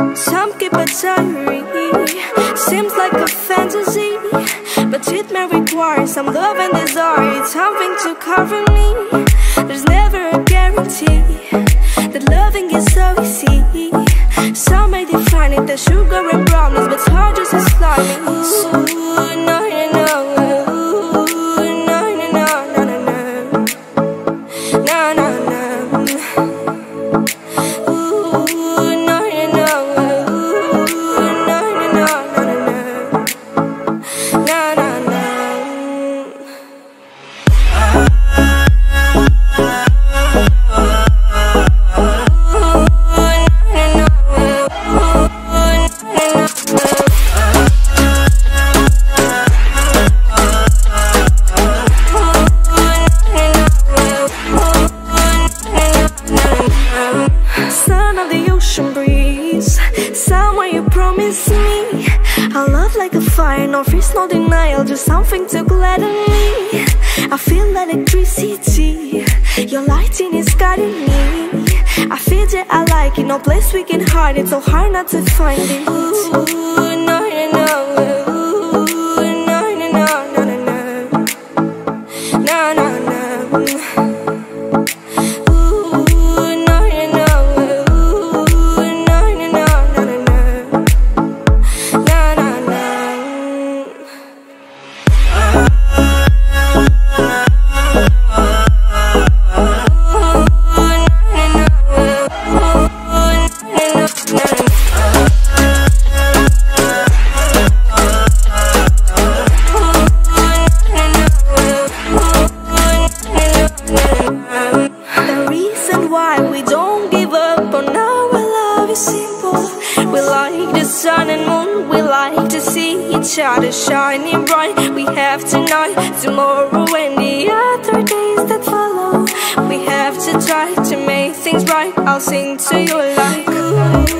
Some keep a diary, seems like a fantasy, but it may require some love and desire, It's something to cover me. There's never a guarantee that loving is so easy. Promise me. A love like a fire, no fears, no denial, just something to gladden me. I feel electricity, your lighting is guiding me. I feel that I like it, no place we can hide it, so hard not to find it. Ooh, no, no, no. Ooh, no, no, no, no, no, no. No, no, moon, we like to see each other shining bright. We have tonight, tomorrow, and the other days that follow. We have to try to make things right. I'll sing to you like. Ooh,